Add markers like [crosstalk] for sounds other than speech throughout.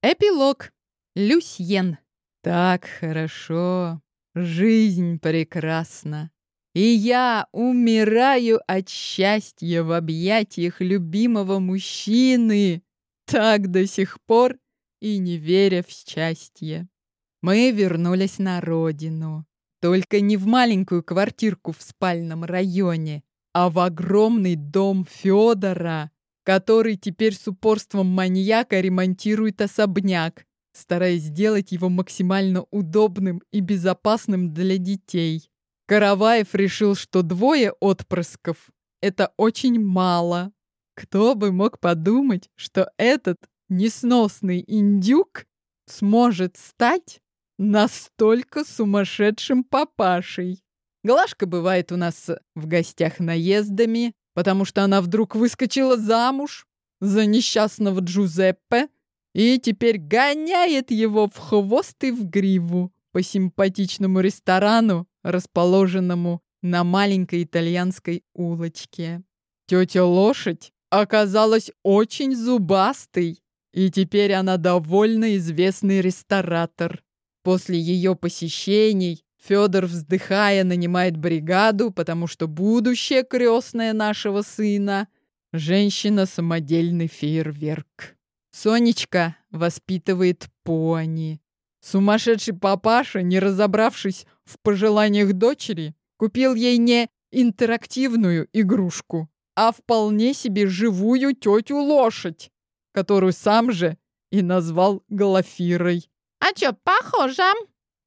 Эпилог. Люсьен. Так хорошо. Жизнь прекрасна. И я умираю от счастья в объятиях любимого мужчины, так до сих пор и не веря в счастье. Мы вернулись на родину. Только не в маленькую квартирку в спальном районе, а в огромный дом Федора, который теперь с упорством маньяка ремонтирует особняк, стараясь сделать его максимально удобным и безопасным для детей. Караваев решил, что двое отпрысков — это очень мало. Кто бы мог подумать, что этот несносный индюк сможет стать настолько сумасшедшим папашей. Глашка бывает у нас в гостях наездами, потому что она вдруг выскочила замуж за несчастного Джузеппе и теперь гоняет его в хвост и в гриву по симпатичному ресторану, расположенному на маленькой итальянской улочке. Тетя Лошадь оказалась очень зубастой, и теперь она довольно известный ресторатор. После ее посещений Федор, вздыхая, нанимает бригаду, потому что будущее крестное нашего сына — женщина-самодельный фейерверк. Сонечка воспитывает пони. Сумасшедший папаша, не разобравшись в пожеланиях дочери, купил ей не интерактивную игрушку, а вполне себе живую тетю-лошадь, которую сам же и назвал Глафирой. «А чё, похоже?»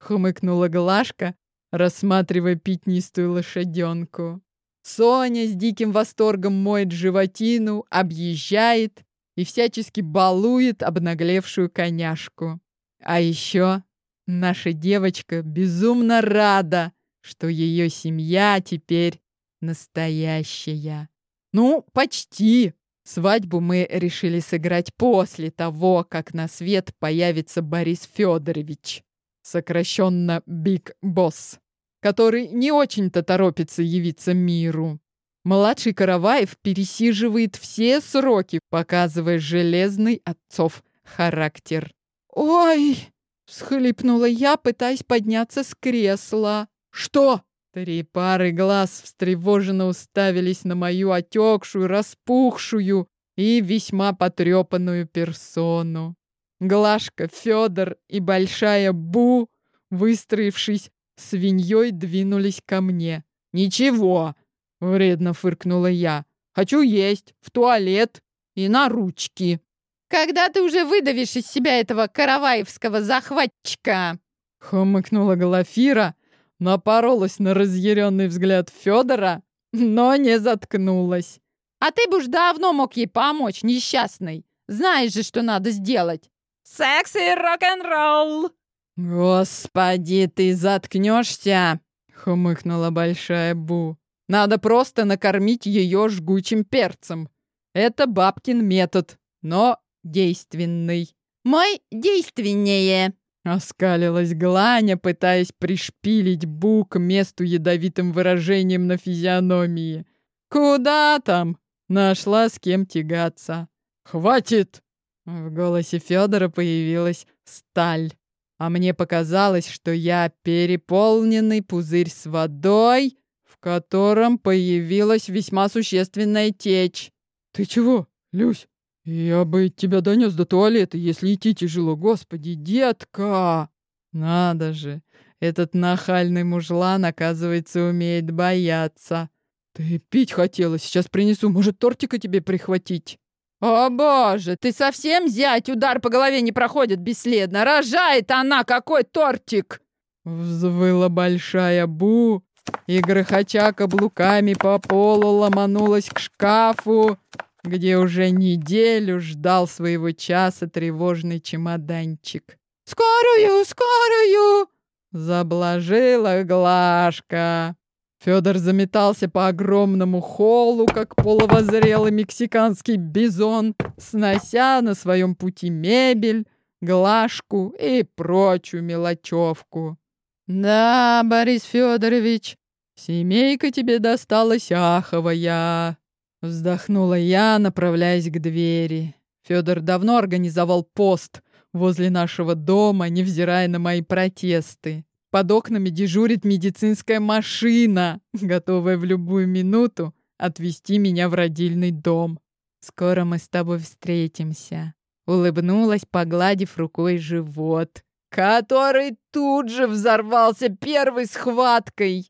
Хмыкнула Глашка, рассматривая пятнистую лошаденку. Соня с диким восторгом моет животину, объезжает и всячески балует обнаглевшую коняшку. А еще наша девочка безумно рада, что ее семья теперь настоящая. Ну, почти. Свадьбу мы решили сыграть после того, как на свет появится Борис Федорович сокращенно Биг Босс, который не очень-то торопится явиться миру. Младший Караваев пересиживает все сроки, показывая железный отцов характер. «Ой!» — всхлипнула я, пытаясь подняться с кресла. «Что?» Три пары глаз встревоженно уставились на мою отекшую, распухшую и весьма потрепанную персону. Глашка, Федор и Большая Бу, выстроившись свиньей, двинулись ко мне. «Ничего!» — вредно фыркнула я. «Хочу есть, в туалет и на ручки». «Когда ты уже выдавишь из себя этого караваевского захватчика?» — хмыкнула Глафира, напоролась на разъяренный взгляд Федора, но не заткнулась. «А ты бы уж давно мог ей помочь, несчастный. Знаешь же, что надо сделать. Секс и рок-н-ролл!» «Господи, ты заткнешься!» — хмыкнула Большая Бу. «Надо просто накормить ее жгучим перцем. Это бабкин метод, но действенный». «Мой действеннее!» — оскалилась Гланя, пытаясь пришпилить Бу к месту ядовитым выражением на физиономии. «Куда там?» — нашла с кем тягаться. «Хватит!» В голосе Федора появилась сталь, а мне показалось, что я переполненный пузырь с водой, в котором появилась весьма существенная течь. «Ты чего, Люсь? Я бы тебя донес до туалета, если идти тяжело. Господи, детка!» «Надо же, этот нахальный мужлан, оказывается, умеет бояться. Ты пить хотела, сейчас принесу, может, тортика тебе прихватить?» «О боже, ты совсем зять? Удар по голове не проходит бесследно. Рожает она, какой тортик!» Взвыла большая Бу и, грохоча каблуками по полу, ломанулась к шкафу, где уже неделю ждал своего часа тревожный чемоданчик. «Скорую, скорую!» Заблажила Глашка. Федор заметался по огромному холлу, как половозрелый мексиканский бизон, снося на своем пути мебель, глажку и прочую мелочевку. «Да, Борис Федорович, семейка тебе досталась аховая!» Вздохнула я, направляясь к двери. Федор давно организовал пост возле нашего дома, невзирая на мои протесты. Под окнами дежурит медицинская машина, готовая в любую минуту отвезти меня в родильный дом. Скоро мы с тобой встретимся. Улыбнулась, погладив рукой живот, который тут же взорвался первой схваткой.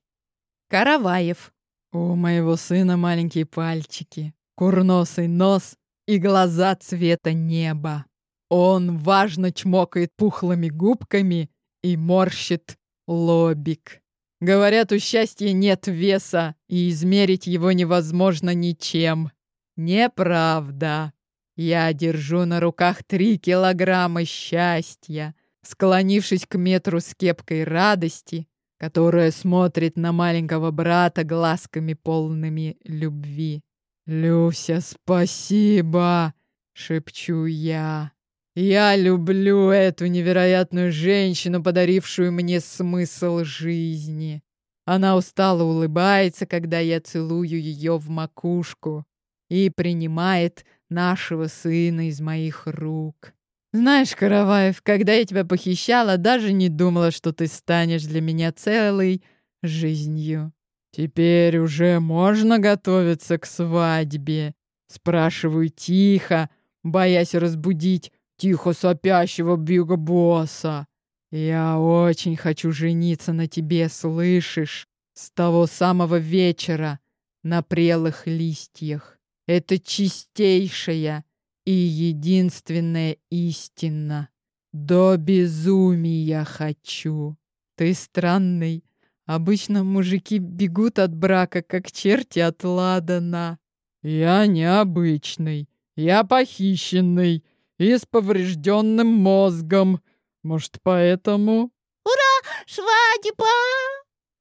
Караваев. У моего сына маленькие пальчики, курносый нос и глаза цвета неба. Он важно чмокает пухлыми губками и морщит лобик. Говорят, у счастья нет веса, и измерить его невозможно ничем. Неправда. Я держу на руках три килограмма счастья, склонившись к метру с кепкой радости, которая смотрит на маленького брата глазками полными любви. «Люся, спасибо!» — шепчу я. Я люблю эту невероятную женщину, подарившую мне смысл жизни. Она устало улыбается, когда я целую ее в макушку и принимает нашего сына из моих рук. Знаешь, Караваев, когда я тебя похищала, даже не думала, что ты станешь для меня целой жизнью. Теперь уже можно готовиться к свадьбе. Спрашиваю тихо, боясь разбудить тихо сопящего Бьюга Босса. Я очень хочу жениться на тебе, слышишь? С того самого вечера на прелых листьях. Это чистейшая и единственная истина. До безумия хочу. Ты странный. Обычно мужики бегут от брака, как черти от ладана. Я необычный. Я похищенный и с поврежденным мозгом. Может, поэтому...» «Ура! Свадьба!»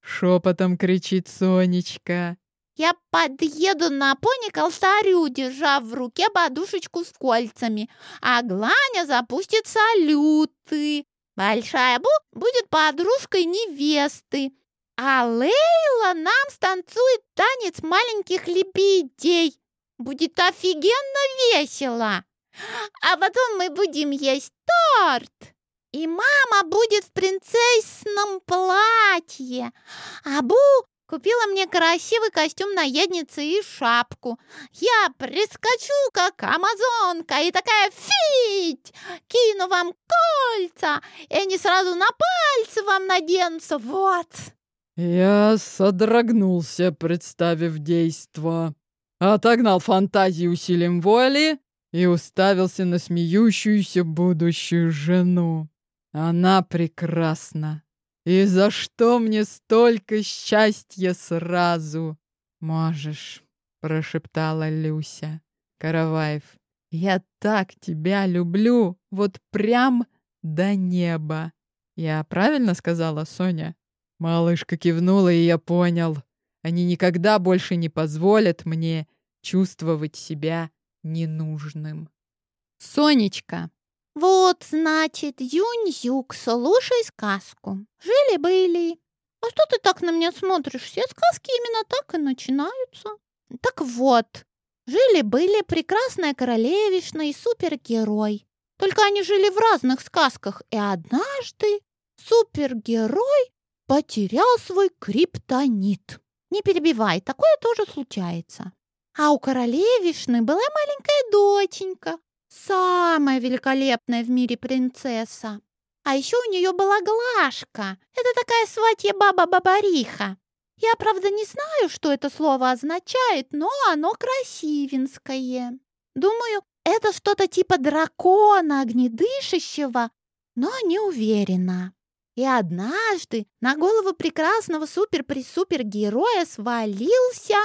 Шепотом кричит Сонечка. «Я подъеду на пони к алтарю, держа в руке подушечку с кольцами, а Гланя запустит салюты. Большая Бу будет подружкой невесты, а Лейла нам станцует танец маленьких лебедей. Будет офигенно весело!» А потом мы будем есть торт. И мама будет в принцессном платье. А Бу купила мне красивый костюм наедницы и шапку. Я прискочу, как амазонка, и такая фить! Кину вам кольца, и они сразу на пальцы вам наденутся. Вот!» Я содрогнулся, представив действо. Отогнал фантазию усилием воли и уставился на смеющуюся будущую жену. Она прекрасна. И за что мне столько счастья сразу? Можешь, прошептала Люся. Караваев, я так тебя люблю, вот прям до неба. Я правильно сказала, Соня? Малышка кивнула, и я понял. Они никогда больше не позволят мне чувствовать себя ненужным. Сонечка. Вот, значит, Юнь-Юк, слушай сказку. Жили-были. А что ты так на меня смотришь? Все сказки именно так и начинаются. Так вот, жили-были прекрасная королевишна и супергерой. Только они жили в разных сказках, и однажды супергерой потерял свой криптонит. Не перебивай, такое тоже случается. А у королевишны была маленькая доченька, самая великолепная в мире принцесса. А еще у нее была Глашка. Это такая сватья баба-бабариха. Я, правда, не знаю, что это слово означает, но оно красивенское. Думаю, это что-то типа дракона огнедышащего, но не уверена. И однажды на голову прекрасного супер-пресупер-героя свалился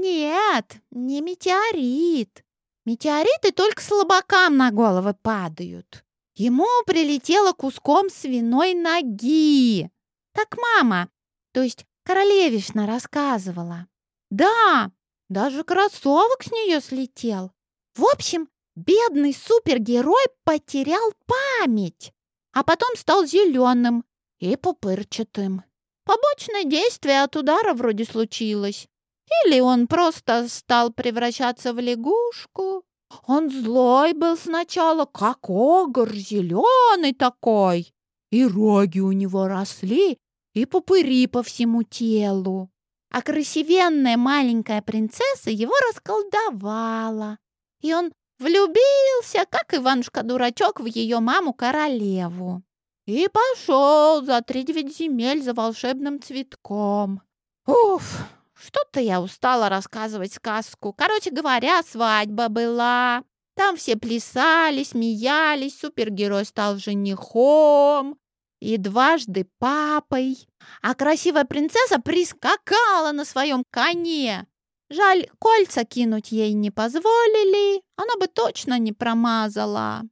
нет, не метеорит. Метеориты только слабакам на головы падают. Ему прилетело куском свиной ноги. Так мама, то есть королевишна рассказывала. Да, даже кроссовок с нее слетел. В общем, бедный супергерой потерял память, а потом стал зеленым и пупырчатым. Побочное действие от удара вроде случилось. Или он просто стал превращаться в лягушку. Он злой был сначала, как огр, зеленый такой. И роги у него росли, и пупыри по всему телу. А красивенная маленькая принцесса его расколдовала. И он влюбился, как Иванушка-дурачок, в ее маму-королеву. И пошел за три девять земель за волшебным цветком. Уф, что-то я устала рассказывать сказку. Короче говоря, свадьба была. Там все плясали, смеялись, супергерой стал женихом и дважды папой. А красивая принцесса прискакала на своем коне. Жаль, кольца кинуть ей не позволили, она бы точно не промазала.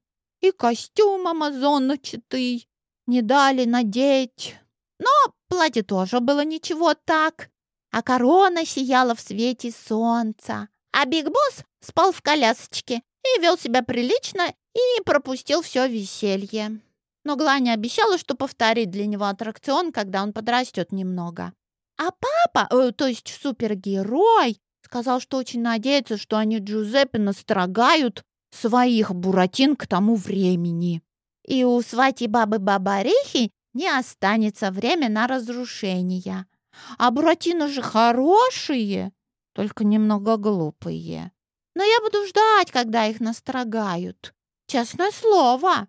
И костюм амазоночатый не дали надеть. Но платье тоже было ничего так а корона сияла в свете солнца. А Биг Босс спал в колясочке и вел себя прилично и пропустил все веселье. Но Гланя обещала, что повторит для него аттракцион, когда он подрастет немного. А папа, э, то есть супергерой, сказал, что очень надеется, что они Джузеппе настрогают своих буратин к тому времени. И у свати бабы Бабарихи не останется время на разрушение. А Буратино же хорошие, только немного глупые. Но я буду ждать, когда их настрогают. Честное слово.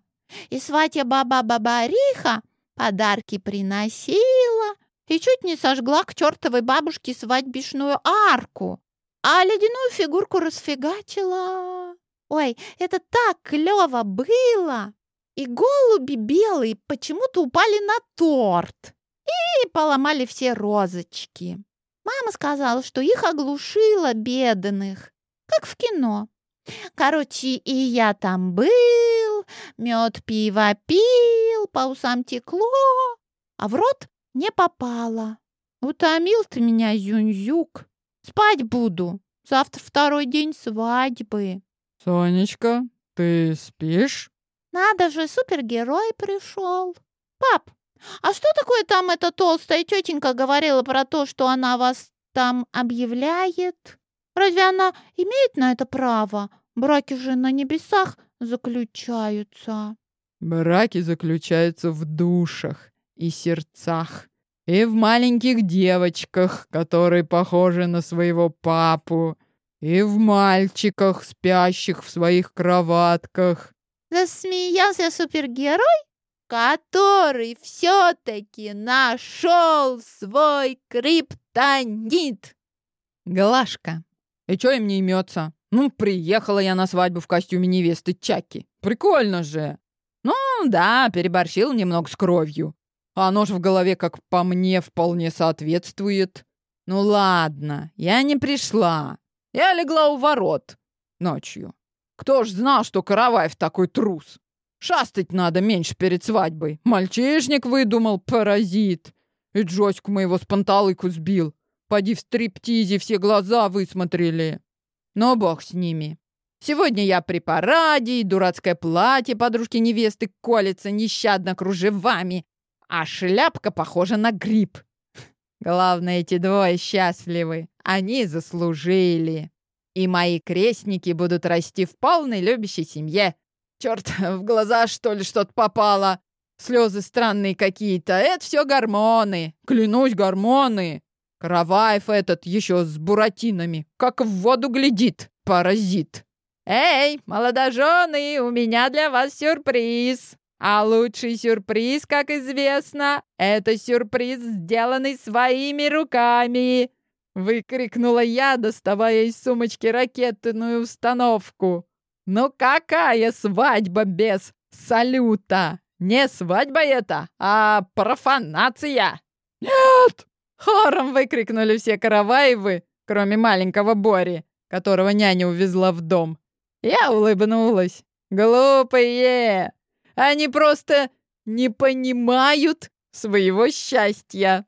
И сватья баба Бабариха подарки приносила и чуть не сожгла к чертовой бабушке свадьбишную арку, а ледяную фигурку расфигачила. Ой, это так клево было! И голуби белые почему-то упали на торт и поломали все розочки. Мама сказала, что их оглушило бедных, как в кино. Короче, и я там был, мед пиво пил, по усам текло, а в рот не попало. Утомил ты меня, Зюнзюк. Спать буду. Завтра второй день свадьбы. Сонечка, ты спишь? Надо же, супергерой пришел. Пап, а что такое там эта толстая тетенька говорила про то, что она вас там объявляет? Разве она имеет на это право? Браки же на небесах заключаются. Браки заключаются в душах и сердцах, и в маленьких девочках, которые похожи на своего папу, и в мальчиках, спящих в своих кроватках. Засмеялся супергерой который все-таки нашел свой криптонит. Глашка. И что им не имется? Ну, приехала я на свадьбу в костюме невесты Чаки. Прикольно же. Ну, да, переборщил немного с кровью. А нож в голове, как по мне, вполне соответствует. Ну ладно, я не пришла. Я легла у ворот ночью. Кто ж знал, что Караваев такой трус? Шастать надо меньше перед свадьбой. Мальчишник выдумал, паразит. И Джоську моего с панталыку сбил. Поди в стриптизе все глаза высмотрели. Но бог с ними. Сегодня я при параде, и дурацкое платье подружки невесты колется нещадно кружевами, а шляпка похожа на гриб. [laughs] Главное, эти двое счастливы. Они заслужили. И мои крестники будут расти в полной любящей семье. Черт, [laughs] в глаза, что ли, что-то попало. Слезы странные какие-то. Это все гормоны. Клянусь, гормоны. Караваев этот еще с буратинами. Как в воду глядит, паразит. Эй, молодожены, у меня для вас сюрприз. А лучший сюрприз, как известно, это сюрприз, сделанный своими руками. Выкрикнула я, доставая из сумочки ракетную установку. Ну какая свадьба без салюта? Не свадьба это, а профанация!» «Нет!» — хором выкрикнули все Караваевы, кроме маленького Бори, которого няня увезла в дом. Я улыбнулась. «Глупые! Они просто не понимают своего счастья!»